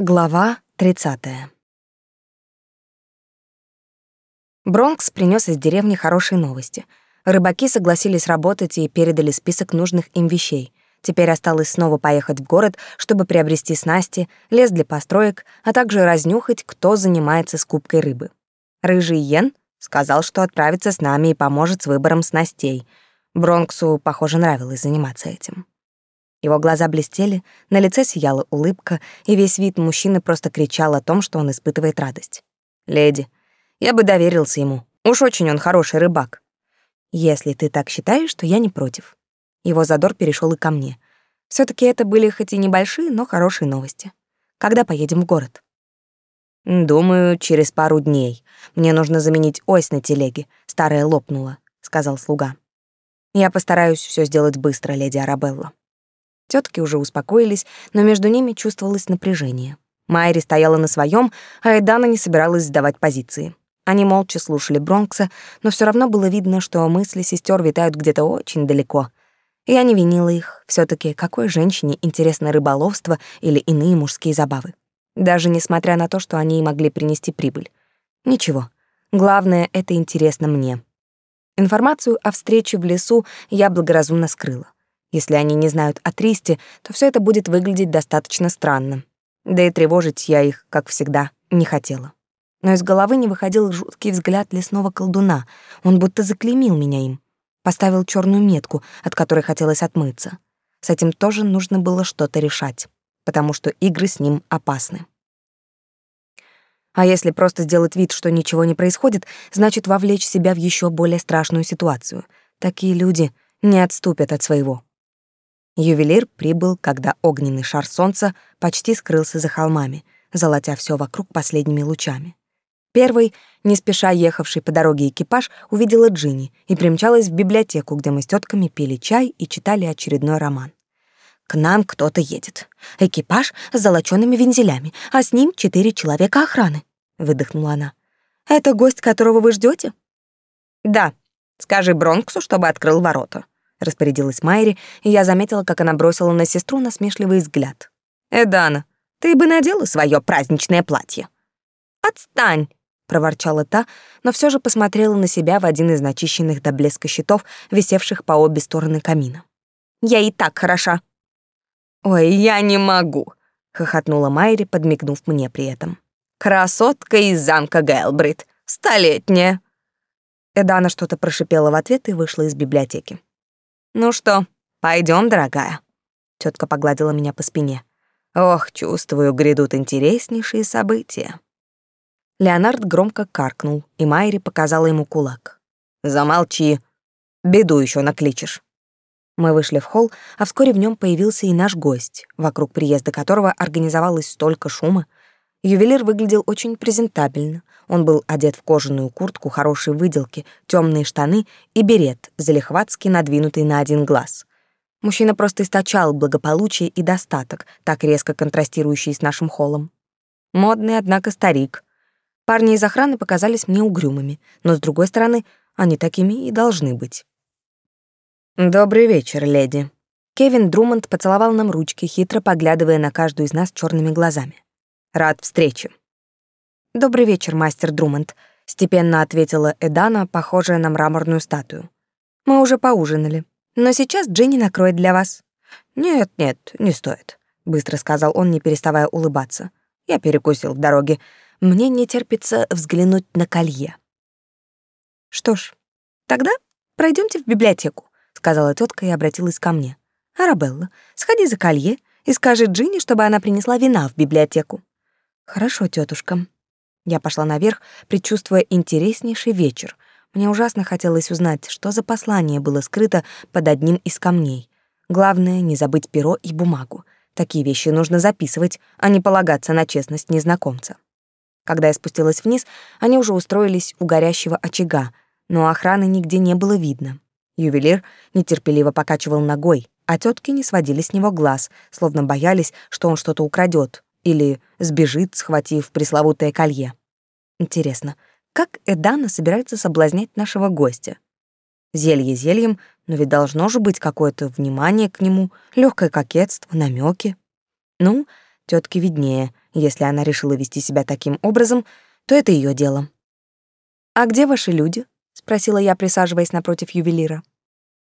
Глава 30. Бронкс принес из деревни хорошие новости. Рыбаки согласились работать и передали список нужных им вещей. Теперь осталось снова поехать в город, чтобы приобрести снасти, лес для построек, а также разнюхать, кто занимается скупкой рыбы. Рыжий Йен сказал, что отправится с нами и поможет с выбором снастей. Бронксу, похоже, нравилось заниматься этим. Его глаза блестели, на лице сияла улыбка, и весь вид мужчины просто кричал о том, что он испытывает радость. «Леди, я бы доверился ему. Уж очень он хороший рыбак». «Если ты так считаешь, то я не против». Его задор перешел и ко мне. все таки это были хоть и небольшие, но хорошие новости. Когда поедем в город? «Думаю, через пару дней. Мне нужно заменить ось на телеге. Старая лопнула», — сказал слуга. «Я постараюсь все сделать быстро, леди Арабелла». Тетки уже успокоились, но между ними чувствовалось напряжение. Майри стояла на своем, а Эдана не собиралась сдавать позиции. Они молча слушали Бронкса, но все равно было видно, что мысли сестер витают где-то очень далеко. Я не винила их. все таки какой женщине интересно рыболовство или иные мужские забавы? Даже несмотря на то, что они могли принести прибыль. Ничего. Главное, это интересно мне. Информацию о встрече в лесу я благоразумно скрыла. Если они не знают о Тристе, то все это будет выглядеть достаточно странно. Да и тревожить я их, как всегда, не хотела. Но из головы не выходил жуткий взгляд лесного колдуна. Он будто заклеймил меня им. Поставил черную метку, от которой хотелось отмыться. С этим тоже нужно было что-то решать, потому что игры с ним опасны. А если просто сделать вид, что ничего не происходит, значит вовлечь себя в еще более страшную ситуацию. Такие люди не отступят от своего. Ювелир прибыл, когда огненный шар солнца почти скрылся за холмами, золотя все вокруг последними лучами. Первый, не спеша ехавший по дороге экипаж, увидела Джинни и примчалась в библиотеку, где мы с тетками пили чай и читали очередной роман. «К нам кто-то едет. Экипаж с золочёными вензелями, а с ним четыре человека охраны», — выдохнула она. «Это гость, которого вы ждете? «Да. Скажи Бронксу, чтобы открыл ворота», распорядилась Майри, и я заметила, как она бросила на сестру насмешливый взгляд. «Эдана, ты бы надела свое праздничное платье». «Отстань!» — проворчала та, но все же посмотрела на себя в один из начищенных до блеска щитов, висевших по обе стороны камина. «Я и так хороша». «Ой, я не могу!» — хохотнула Майри, подмигнув мне при этом. «Красотка из замка Гэлбрид, столетняя!» Эдана что-то прошипела в ответ и вышла из библиотеки. Ну что, пойдем, дорогая. Тетка погладила меня по спине. Ох, чувствую, грядут интереснейшие события. Леонард громко каркнул, и Майри показала ему кулак. Замолчи. Беду еще накличешь. Мы вышли в холл, а вскоре в нем появился и наш гость, вокруг приезда которого организовалось столько шума. Ювелир выглядел очень презентабельно. Он был одет в кожаную куртку хорошей выделки, темные штаны и берет, залихватски надвинутый на один глаз. Мужчина просто источал благополучие и достаток, так резко контрастирующий с нашим холлом. Модный, однако, старик. Парни из охраны показались мне угрюмыми, но, с другой стороны, они такими и должны быть. «Добрый вечер, леди». Кевин Друмонд поцеловал нам ручки, хитро поглядывая на каждую из нас черными глазами. Рад встрече. Добрый вечер, мастер Друмонд, степенно ответила Эдана, похожая на мраморную статую. Мы уже поужинали, но сейчас Дженни накроет для вас. Нет, нет, не стоит, быстро сказал он, не переставая улыбаться. Я перекусил в дороге. Мне не терпится взглянуть на колье. Что ж, тогда пройдемте в библиотеку, сказала тетка и обратилась ко мне. Арабелла, сходи за колье и скажи Джинни, чтобы она принесла вина в библиотеку. Хорошо, тетушка. Я пошла наверх, предчувствуя интереснейший вечер. Мне ужасно хотелось узнать, что за послание было скрыто под одним из камней. Главное не забыть перо и бумагу. Такие вещи нужно записывать, а не полагаться на честность незнакомца. Когда я спустилась вниз, они уже устроились у горящего очага, но охраны нигде не было видно. Ювелир нетерпеливо покачивал ногой, а тетки не сводили с него глаз, словно боялись, что он что-то украдет, или сбежит, схватив пресловутое колье. Интересно, как Эдана собирается соблазнять нашего гостя? Зелье зельем, но ведь должно же быть какое-то внимание к нему, легкое кокетство, намеки. Ну, Тетке виднее, если она решила вести себя таким образом, то это ее дело. «А где ваши люди?» — спросила я, присаживаясь напротив ювелира.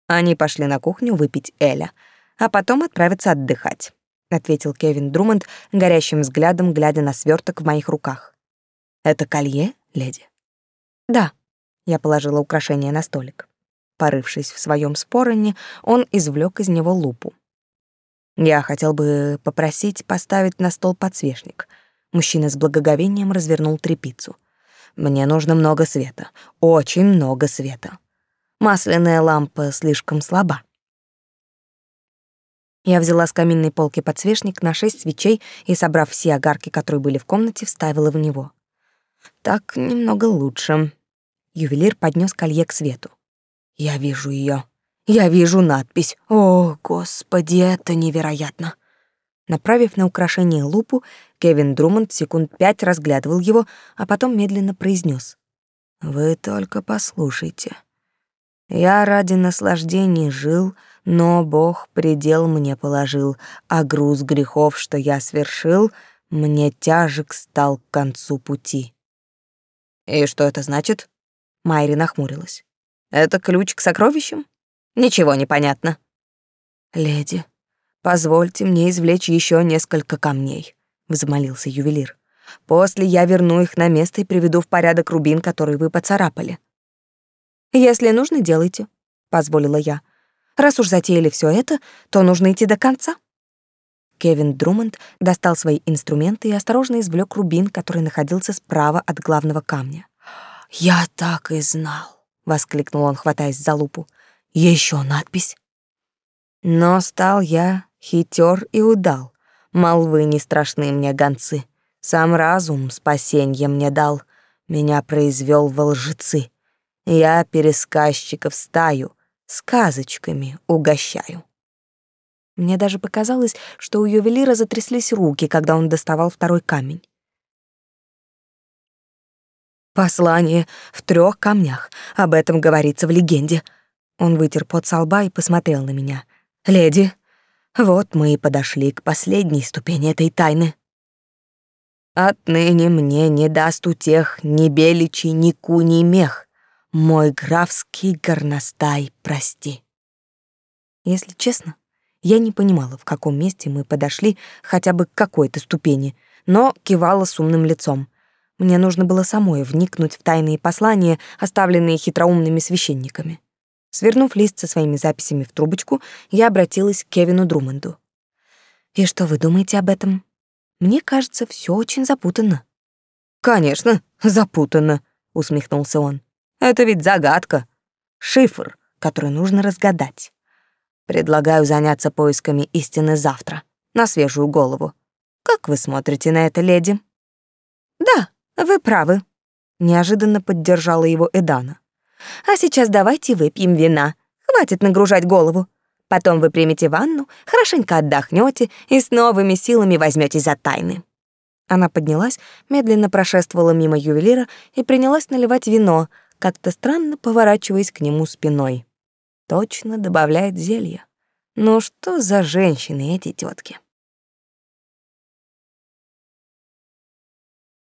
Они пошли на кухню выпить Эля, а потом отправиться отдыхать, ответил Кевин Друмонд, горящим взглядом глядя на сверток в моих руках. Это колье, леди? Да. Я положила украшение на столик. Порывшись в своем спороне, он извлек из него лупу. Я хотел бы попросить поставить на стол подсвечник. Мужчина с благоговением развернул трепицу. Мне нужно много света, очень много света. Масляная лампа слишком слаба. Я взяла с каминной полки подсвечник на шесть свечей и, собрав все огарки, которые были в комнате, вставила в него. Так немного лучше. Ювелир поднес колье к свету. Я вижу ее. Я вижу надпись. О, господи, это невероятно. Направив на украшение лупу, Кевин Друмонд секунд пять разглядывал его, а потом медленно произнес: "Вы только послушайте. Я ради наслаждений жил, но Бог предел мне положил, а груз грехов, что я свершил, мне тяжек стал к концу пути. И что это значит? Майри нахмурилась. Это ключ к сокровищам? Ничего не понятно. Леди, позвольте мне извлечь еще несколько камней, взмолился ювелир. После я верну их на место и приведу в порядок рубин, который вы поцарапали. Если нужно, делайте, позволила я. Раз уж затеяли все это, то нужно идти до конца. Кевин Друмонд достал свои инструменты и осторожно извлек рубин, который находился справа от главного камня. «Я так и знал!» — воскликнул он, хватаясь за лупу. Еще надпись. Но стал я хитер и удал. Молвы не страшны мне гонцы. Сам разум спасенье мне дал. Меня произвел во лжецы. Я пересказчиков стаю, сказочками угощаю. Мне даже показалось, что у ювелира затряслись руки, когда он доставал второй камень. Послание в трех камнях. Об этом говорится в легенде. Он вытер пот со лба и посмотрел на меня. Леди, вот мы и подошли к последней ступени этой тайны. Отныне мне не даст утех ни беличий, ни куний мех. Мой графский горностай, прости. Если честно, я не понимала, в каком месте мы подошли хотя бы к какой-то ступени, но кивала с умным лицом. Мне нужно было самой вникнуть в тайные послания, оставленные хитроумными священниками. Свернув лист со своими записями в трубочку, я обратилась к Кевину Друмонду. «И что вы думаете об этом? Мне кажется, все очень запутанно». «Конечно, запутанно», — усмехнулся он. Это ведь загадка, шифр, который нужно разгадать. Предлагаю заняться поисками истины завтра, на свежую голову. Как вы смотрите на это, леди? Да, вы правы, неожиданно поддержала его Эдана. А сейчас давайте выпьем вина. Хватит нагружать голову. Потом вы примете ванну, хорошенько отдохнете и с новыми силами возьметесь за тайны. Она поднялась, медленно прошествовала мимо ювелира и принялась наливать вино, как-то странно поворачиваясь к нему спиной. Точно добавляет зелья. Ну что за женщины эти тетки?